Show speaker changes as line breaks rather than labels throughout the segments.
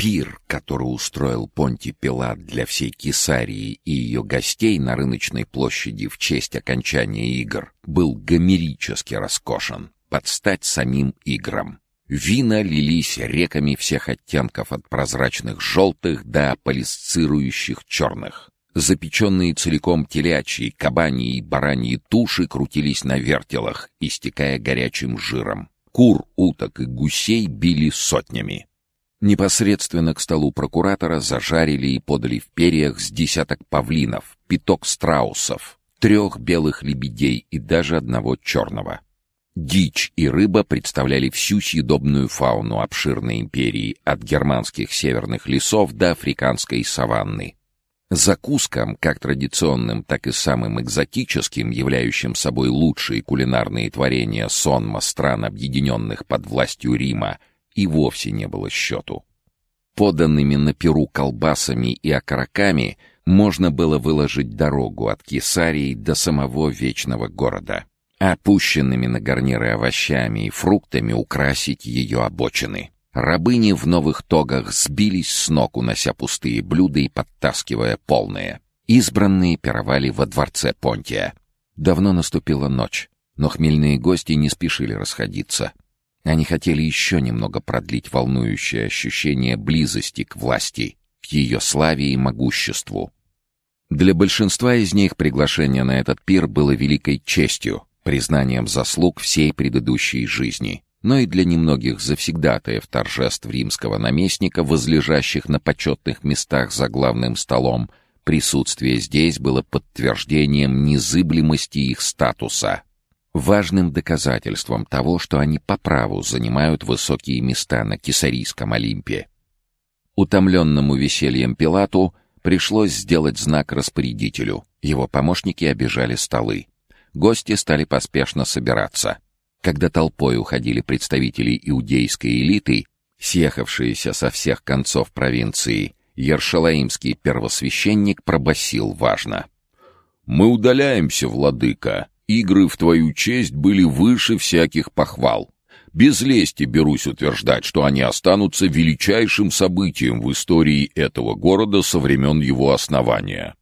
Пир, который устроил Понти Пилат для всей Кесарии и ее гостей на рыночной площади в честь окончания игр, был гомерически роскошен, под стать самим играм. Вина лились реками всех оттенков от прозрачных желтых до полисцирующих черных. Запеченные целиком телячьи, кабани и бараньи туши крутились на вертелах, истекая горячим жиром. Кур, уток и гусей били сотнями. Непосредственно к столу прокуратора зажарили и подали в перьях с десяток павлинов, пяток страусов, трех белых лебедей и даже одного черного. Дичь и рыба представляли всю съедобную фауну обширной империи, от германских северных лесов до африканской саванны. Закускам, как традиционным, так и самым экзотическим, являющим собой лучшие кулинарные творения сонма стран, объединенных под властью Рима, и вовсе не было счету. Поданными на перу колбасами и окороками можно было выложить дорогу от Кесарии до самого вечного города, опущенными на гарниры овощами и фруктами украсить ее обочины. Рабыни в новых тогах сбились с ног, унося пустые блюда и подтаскивая полные. Избранные пировали во дворце Понтия. Давно наступила ночь, но хмельные гости не спешили расходиться. Они хотели еще немного продлить волнующее ощущение близости к власти, к ее славе и могуществу. Для большинства из них приглашение на этот пир было великой честью, признанием заслуг всей предыдущей жизни, но и для немногих завсегдатаев торжеств римского наместника, возлежащих на почетных местах за главным столом, присутствие здесь было подтверждением незыблемости их статуса — важным доказательством того, что они по праву занимают высокие места на Кесарийском Олимпе. Утомленному весельем Пилату пришлось сделать знак распорядителю. Его помощники обижали столы. Гости стали поспешно собираться. Когда толпой уходили представители иудейской элиты, съехавшиеся со всех концов провинции, Ершалаимский первосвященник пробасил важно. «Мы удаляемся, владыка игры в твою честь были выше всяких похвал. Без лести берусь утверждать, что они останутся величайшим событием в истории этого города со времен его основания.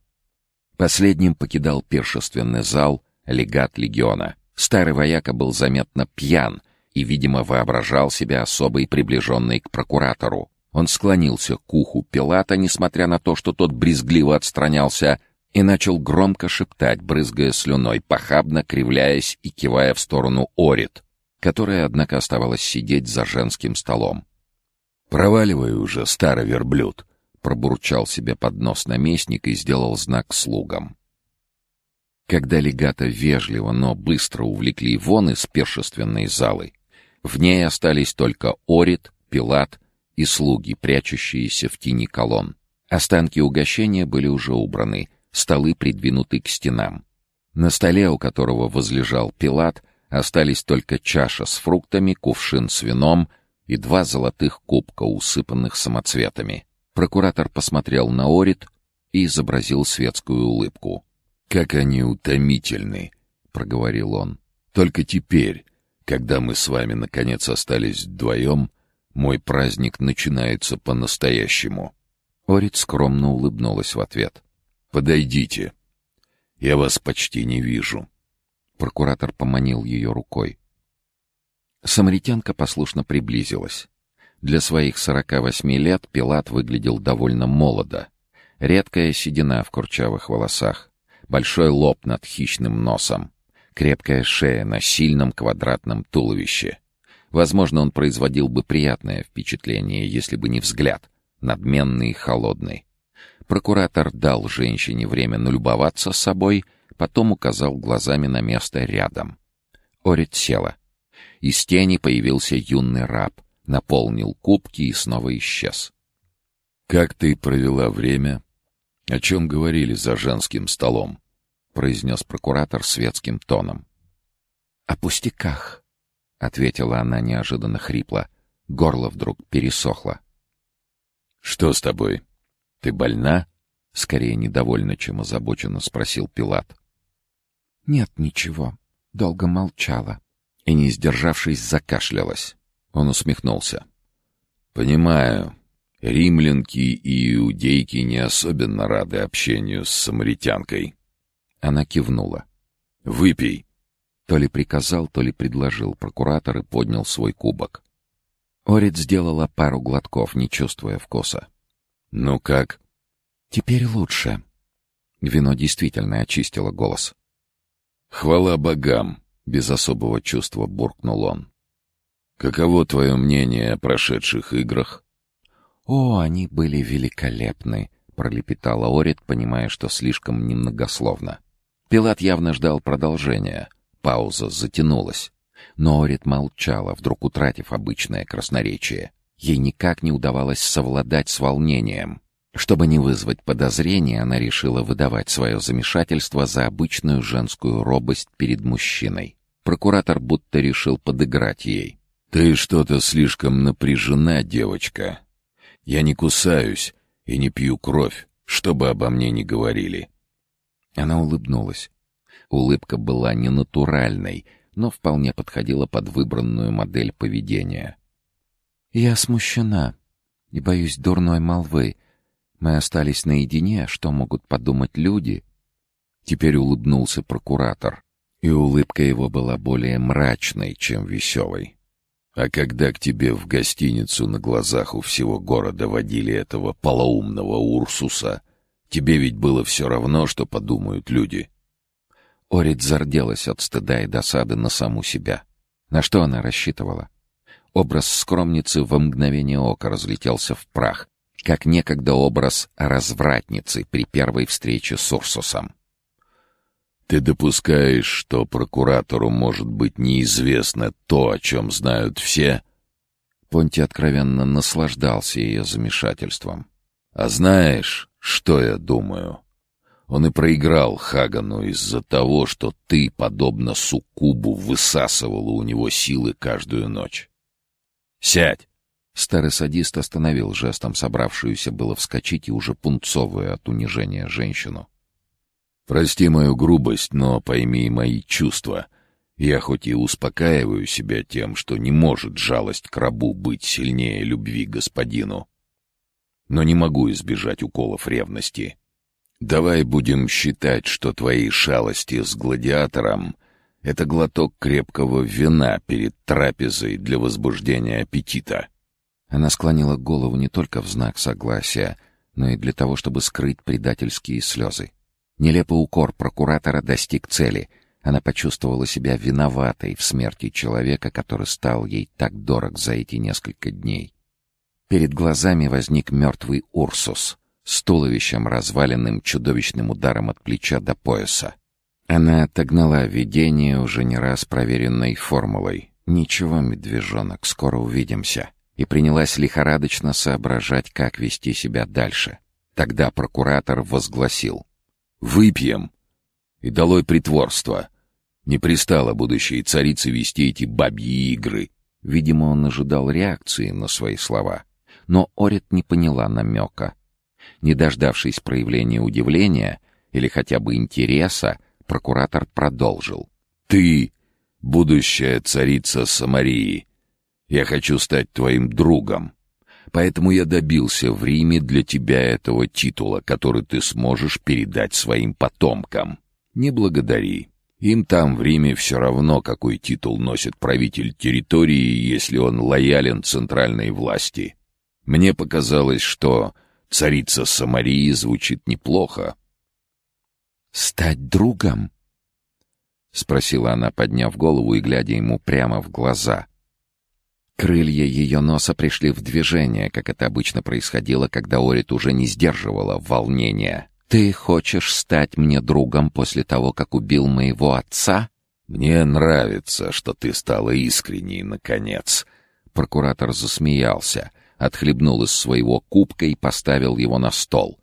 Последним покидал першественный зал легат легиона. Старый вояка был заметно пьян и, видимо, воображал себя особой приближенной к прокуратору. Он склонился к уху Пилата, несмотря на то, что тот брезгливо отстранялся, и начал громко шептать, брызгая слюной, похабно кривляясь и кивая в сторону Орит, которая, однако, оставалась сидеть за женским столом. «Проваливай уже, старый верблюд!» — пробурчал себе под нос наместник и сделал знак слугам. Когда легата вежливо, но быстро увлекли вон из першественной залы, в ней остались только Орит, Пилат и слуги, прячущиеся в тени колонн. Останки угощения были уже убраны — столы придвинуты к стенам. На столе, у которого возлежал Пилат, остались только чаша с фруктами, кувшин с вином и два золотых кубка, усыпанных самоцветами. Прокуратор посмотрел на Орит и изобразил светскую улыбку. «Как они утомительны!» — проговорил он. «Только теперь, когда мы с вами наконец остались вдвоем, мой праздник начинается по-настоящему». Орит скромно улыбнулась в ответ. «Подойдите. Я вас почти не вижу». Прокуратор поманил ее рукой. Самаритянка послушно приблизилась. Для своих сорока восьми лет Пилат выглядел довольно молодо. Редкая седина в курчавых волосах, большой лоб над хищным носом, крепкая шея на сильном квадратном туловище. Возможно, он производил бы приятное впечатление, если бы не взгляд, надменный и холодный. Прокуратор дал женщине время налюбоваться собой, потом указал глазами на место рядом. Орит села. Из тени появился юный раб, наполнил кубки и снова исчез. «Как ты провела время? О чем говорили за женским столом?» — произнес прокуратор светским тоном. «О пустяках», — ответила она неожиданно хрипло. Горло вдруг пересохло. «Что с тобой?» «Ты больна?» — скорее недовольно, чем озабоченно спросил Пилат. «Нет, ничего». Долго молчала и, не сдержавшись, закашлялась. Он усмехнулся. «Понимаю. Римлянки и иудейки не особенно рады общению с самаритянкой. Она кивнула. «Выпей!» То ли приказал, то ли предложил прокуратор и поднял свой кубок. Орит сделала пару глотков, не чувствуя вкуса. «Ну как?» «Теперь лучше». Вино действительно очистило голос. «Хвала богам!» — без особого чувства буркнул он. «Каково твое мнение о прошедших играх?» «О, они были великолепны!» — пролепетала Орит, понимая, что слишком немногословно. Пилат явно ждал продолжения. Пауза затянулась. Но Орит молчала, вдруг утратив обычное красноречие. Ей никак не удавалось совладать с волнением. Чтобы не вызвать подозрения, она решила выдавать свое замешательство за обычную женскую робость перед мужчиной. Прокуратор будто решил подыграть ей. «Ты что-то слишком напряжена, девочка. Я не кусаюсь и не пью кровь, чтобы обо мне не говорили». Она улыбнулась. Улыбка была ненатуральной, но вполне подходила под выбранную модель поведения. «Я смущена и боюсь дурной молвы. Мы остались наедине, что могут подумать люди?» Теперь улыбнулся прокуратор, и улыбка его была более мрачной, чем веселой. «А когда к тебе в гостиницу на глазах у всего города водили этого полоумного Урсуса, тебе ведь было все равно, что подумают люди». Орит зарделась от стыда и досады на саму себя. На что она рассчитывала? Образ скромницы в мгновение ока разлетелся в прах, как некогда образ развратницы при первой встрече с Урсусом. «Ты допускаешь, что прокуратору может быть неизвестно то, о чем знают все?» Понти откровенно наслаждался ее замешательством. «А знаешь, что я думаю?» Он и проиграл Хагану из-за того, что ты, подобно суккубу, высасывала у него силы каждую ночь. «Сядь!» Старый садист остановил жестом собравшуюся было вскочить и уже пунцовую от унижения женщину. «Прости мою грубость, но пойми мои чувства. Я хоть и успокаиваю себя тем, что не может жалость к рабу быть сильнее любви господину, но не могу избежать уколов ревности». Давай будем считать, что твои шалости с гладиатором — это глоток крепкого вина перед трапезой для возбуждения аппетита. Она склонила голову не только в знак согласия, но и для того, чтобы скрыть предательские слезы. Нелепый укор прокуратора достиг цели. Она почувствовала себя виноватой в смерти человека, который стал ей так дорог за эти несколько дней. Перед глазами возник мертвый Урсус — с туловищем, разваленным чудовищным ударом от плеча до пояса. Она отогнала видение уже не раз проверенной формулой. «Ничего, медвежонок, скоро увидимся». И принялась лихорадочно соображать, как вести себя дальше. Тогда прокуратор возгласил. «Выпьем!» И долой притворство. Не пристало будущей царице вести эти бабьи игры. Видимо, он ожидал реакции на свои слова. Но Орит не поняла намека. Не дождавшись проявления удивления или хотя бы интереса, прокуратор продолжил. «Ты — будущая царица Самарии. Я хочу стать твоим другом. Поэтому я добился в Риме для тебя этого титула, который ты сможешь передать своим потомкам. Не благодари. Им там в Риме все равно, какой титул носит правитель территории, если он лоялен центральной власти. Мне показалось, что Царица Самарии звучит неплохо. «Стать другом?» — спросила она, подняв голову и глядя ему прямо в глаза. Крылья ее носа пришли в движение, как это обычно происходило, когда Орит уже не сдерживала волнения. «Ты хочешь стать мне другом после того, как убил моего отца?» «Мне нравится, что ты стала искренней, наконец». Прокуратор засмеялся отхлебнул из своего кубка и поставил его на стол.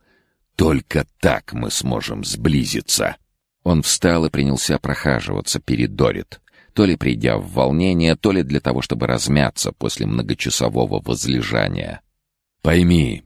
«Только так мы сможем сблизиться!» Он встал и принялся прохаживаться перед Дорит, то ли придя в волнение, то ли для того, чтобы размяться после многочасового возлежания. «Пойми,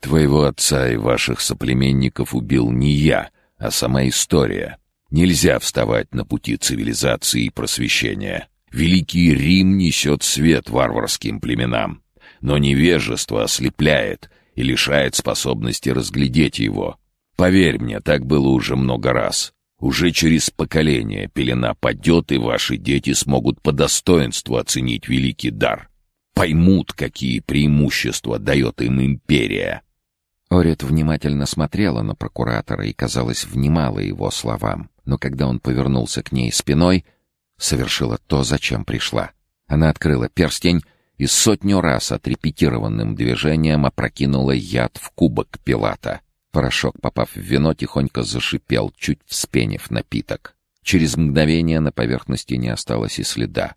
твоего отца и ваших соплеменников убил не я, а сама история. Нельзя вставать на пути цивилизации и просвещения. Великий Рим несет свет варварским племенам.
но невежество ослепляет и лишает способности разглядеть его. Поверь мне, так было уже много раз. Уже через поколение пелена падет, и ваши дети смогут по достоинству оценить великий дар. Поймут, какие преимущества дает им империя.
Орит внимательно смотрела на прокуратора и, казалось, внимала его словам. Но когда он повернулся к ней спиной, совершила то, зачем пришла. Она открыла перстень и сотню раз отрепетированным движением опрокинула яд в кубок Пилата. Порошок, попав в вино, тихонько зашипел, чуть вспенив напиток. Через мгновение на поверхности не осталось и следа.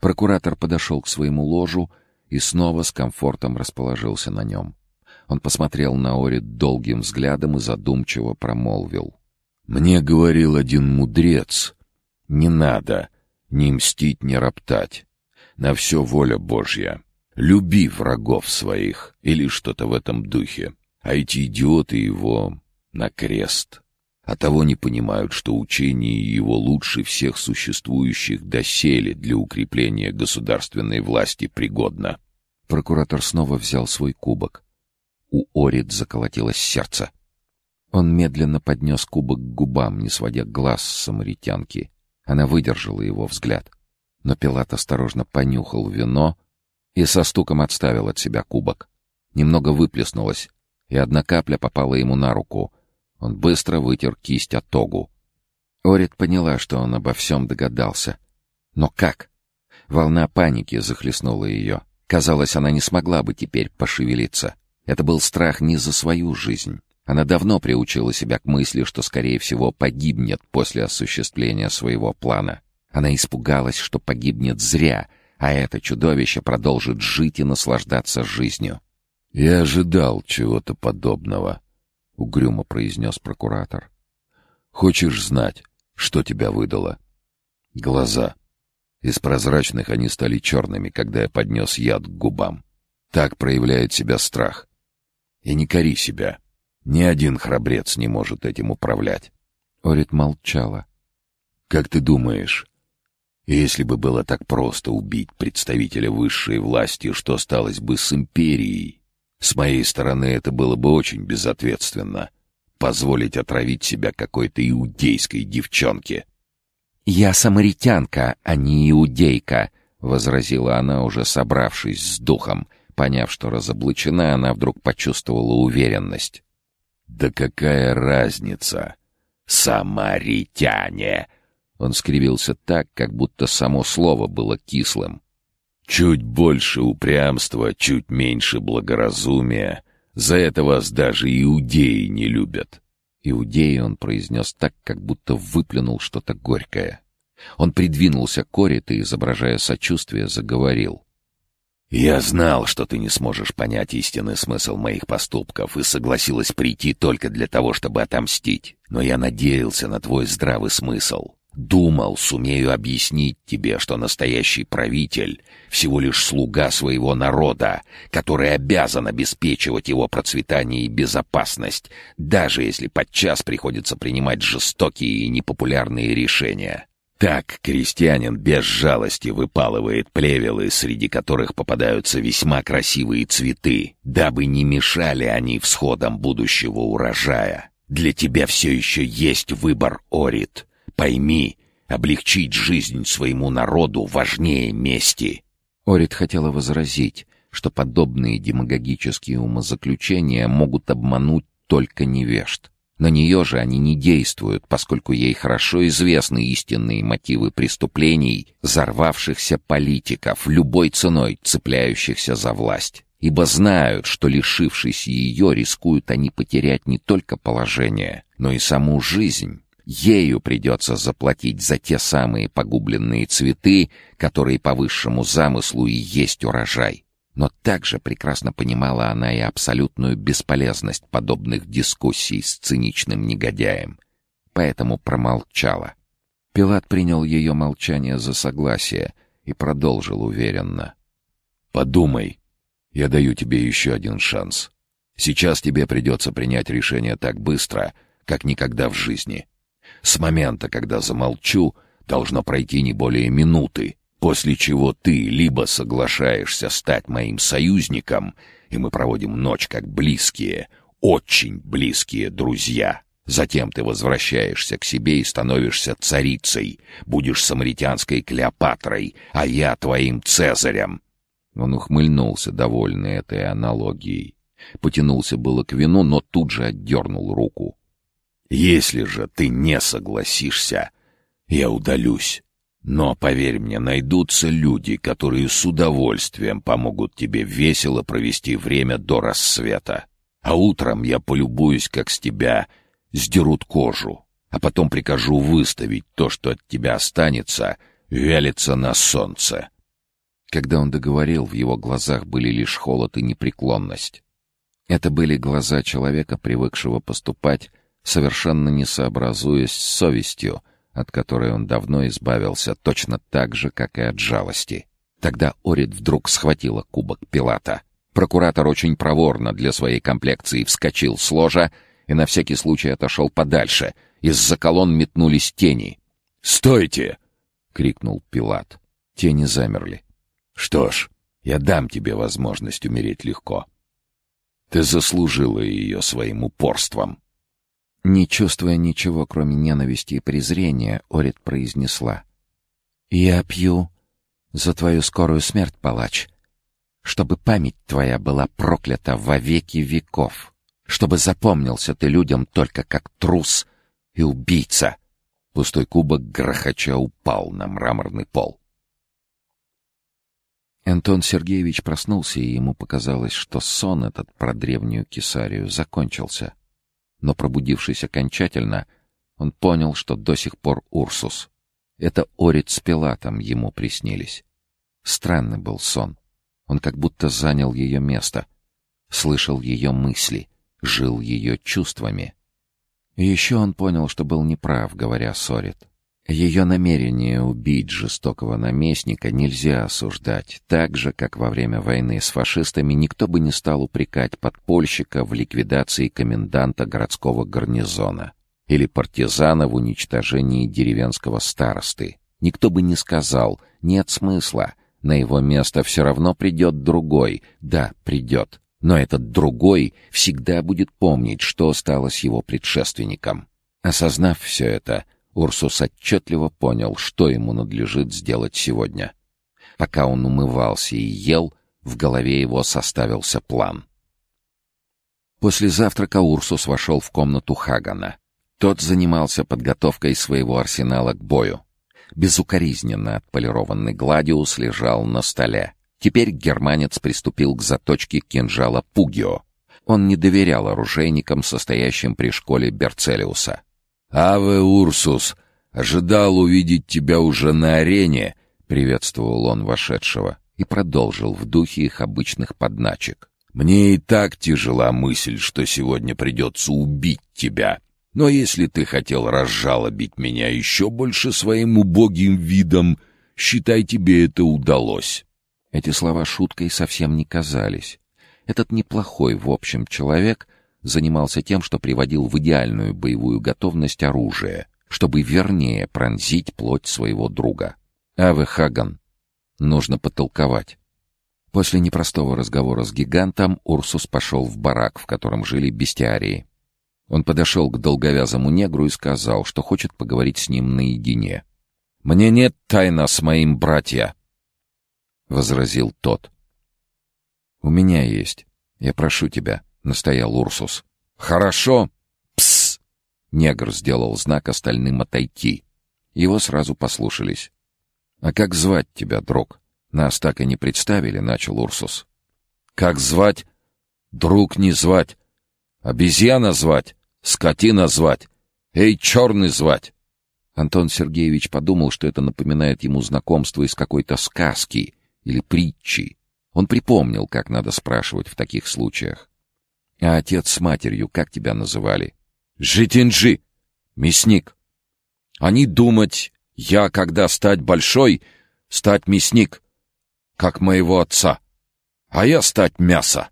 Прокуратор подошел к своему ложу и снова с комфортом расположился на нем. Он посмотрел на Орит долгим взглядом и задумчиво промолвил. «Мне говорил один мудрец. Не надо ни мстить, ни роптать. На все воля Божья. Люби врагов своих или что-то в этом духе. А эти идиоты его на крест. А того не понимают, что учение его лучше всех существующих доселе для укрепления государственной власти пригодно. Прокуратор снова взял свой кубок. У Орид заколотилось сердце. Он медленно поднес кубок к губам, не сводя глаз с самаритянки. Она выдержала его взгляд. Но Пилат осторожно понюхал вино и со стуком отставил от себя кубок. Немного выплеснулось, и одна капля попала ему на руку. Он быстро вытер кисть от тогу. Орит поняла, что он обо всем догадался. Но как? Волна паники захлестнула ее. Казалось, она не смогла бы теперь пошевелиться. Это был страх не за свою жизнь. Она давно приучила себя к мысли, что, скорее всего, погибнет после осуществления своего плана. Она испугалась, что погибнет зря, а это чудовище продолжит жить и наслаждаться жизнью. «Я ожидал чего-то подобного», — угрюмо произнес прокуратор. «Хочешь знать, что тебя выдало?» «Глаза. Из прозрачных они стали черными, когда я поднес яд к губам. Так проявляет себя страх. И не кори себя. Ни один храбрец не может этим управлять». Орит молчала. «Как ты думаешь, если бы было так просто убить представителя высшей власти, что осталось бы с империей?» С моей стороны это было бы очень безответственно. Позволить отравить себя какой-то иудейской девчонке. «Я самаритянка, а не иудейка», — возразила она, уже собравшись с духом. Поняв, что разоблачена, она вдруг почувствовала уверенность. «Да какая разница? Самаритяне!» Он скривился так, как будто само слово было кислым. Чуть больше упрямства, чуть меньше благоразумия. За это вас даже иудеи не любят. Иудеи он произнес так, как будто выплюнул что-то горькое. Он придвинулся к Корит и, изображая сочувствие, заговорил. «Я знал, что ты не сможешь понять истинный смысл моих поступков и согласилась прийти только для того, чтобы отомстить. Но я надеялся на твой здравый смысл. Думал, сумею объяснить тебе, что настоящий правитель — всего лишь слуга своего народа, который обязан обеспечивать его процветание и безопасность, даже если подчас приходится принимать жестокие и непопулярные решения. Так крестьянин без жалости выпалывает плевелы, среди которых попадаются весьма красивые цветы, дабы не мешали они всходам будущего урожая. Для тебя все еще есть выбор, Орит. Пойми, облегчить жизнь своему народу важнее мести. Орит хотела возразить, что подобные демагогические умозаключения могут обмануть только невежд. На нее же они не действуют, поскольку ей хорошо известны истинные мотивы преступлений взорвавшихся политиков, любой ценой цепляющихся за власть. Ибо знают, что, лишившись ее, рискуют они потерять не только положение, но и саму жизнь. Ею придется заплатить за те самые погубленные цветы, которые по высшему замыслу и есть урожай. Но также прекрасно понимала она и абсолютную бесполезность подобных дискуссий с циничным негодяем. Поэтому промолчала. Пилат принял ее молчание за согласие и продолжил уверенно. «Подумай. Я даю тебе еще один шанс. Сейчас тебе придется принять решение так быстро, как никогда в жизни. С момента, когда замолчу, должно пройти не более минуты.
после чего ты либо соглашаешься стать моим союзником, и мы проводим ночь как близкие, очень близкие друзья. Затем ты возвращаешься к себе и становишься царицей, будешь самаритянской Клеопатрой, а я твоим Цезарем. Он ухмыльнулся, довольный этой аналогией. Потянулся было к вину, но тут же отдернул руку. «Если же ты не согласишься, я удалюсь. Но, поверь мне, найдутся люди, которые с удовольствием помогут тебе весело провести время до рассвета. А утром я полюбуюсь, как с тебя сдерут кожу, а потом прикажу выставить то, что от тебя останется, вялиться на солнце».
Когда он договорил, в его глазах были лишь холод и непреклонность. Это были глаза человека, привыкшего поступать, совершенно не сообразуясь с совестью, от которой он давно избавился, точно так же, как и от жалости. Тогда Орид вдруг схватила кубок Пилата. Прокуратор очень проворно для своей комплекции вскочил с ложа и на всякий случай отошел подальше. Из-за колонн метнулись тени.
«Стойте!» — крикнул Пилат.
Тени замерли.
«Что ж, я дам тебе возможность умереть легко. Ты заслужила ее своим упорством.
Не чувствуя ничего, кроме ненависти и презрения, Орит произнесла. «Я пью за твою скорую смерть, палач, чтобы память твоя была проклята во веки веков, чтобы запомнился ты людям только как трус и убийца». Пустой кубок грохоча упал на мраморный пол. Антон Сергеевич проснулся, и ему показалось, что сон этот про древнюю Кесарию закончился. Но пробудившись окончательно, он понял, что до сих пор Урсус. Это Орит с Пилатом ему приснились. Странный был сон. Он как будто занял ее место, слышал ее мысли, жил ее чувствами. И еще он понял, что был неправ, говоря Орит. Ее намерение убить жестокого наместника нельзя осуждать, так же, как во время войны с фашистами никто бы не стал упрекать подпольщика в ликвидации коменданта городского гарнизона или партизана в уничтожении деревенского старосты. Никто бы не сказал «нет смысла», на его место все равно придет другой. Да, придет. Но этот другой всегда будет помнить, что стало с его предшественником. Осознав все это, Урсус отчетливо понял, что ему надлежит сделать сегодня. Пока он умывался и ел, в голове его составился план. После завтрака Урсус вошел в комнату Хагана. Тот занимался подготовкой своего арсенала к бою. Безукоризненно отполированный гладиус лежал на столе. Теперь германец приступил к заточке кинжала Пугио. Он не доверял оружейникам, состоящим при школе Берцелиуса.
«Аве, Урсус! Ожидал увидеть тебя уже на арене!» — приветствовал он вошедшего и продолжил в духе их обычных подначек. «Мне и так тяжела мысль, что сегодня придется убить тебя. Но если ты хотел разжалобить меня еще больше своим убогим видом, считай, тебе это удалось».
Эти слова шуткой совсем не казались. Этот неплохой, в общем, человек занимался тем, что приводил в идеальную боевую готовность оружие, чтобы вернее пронзить плоть своего друга. Аве Хаган. Нужно потолковать. После непростого разговора с гигантом Урсус пошел в барак, в котором жили бестиарии. Он подошел к долговязому негру и сказал, что хочет поговорить с ним наедине.
«Мне нет тайна с моим братья», — возразил тот.
«У меня есть. Я прошу тебя», — настоял Урсус.
«Хорошо!» «Псс!»
Негр сделал знак остальным отойти. Его сразу послушались. «А как звать тебя, друг? Нас так и не представили», — начал Урсус.
«Как звать? Друг не звать. Обезьяна звать. Скотина звать. Эй, черный звать!»
Антон Сергеевич подумал, что это напоминает ему знакомство из какой-то сказки или притчи. Он припомнил, как надо спрашивать в таких случаях. А отец с матерью как тебя называли?
Житинджи. Мясник. Они думать, я, когда стать большой, стать мясник, как моего отца. А я стать мясо.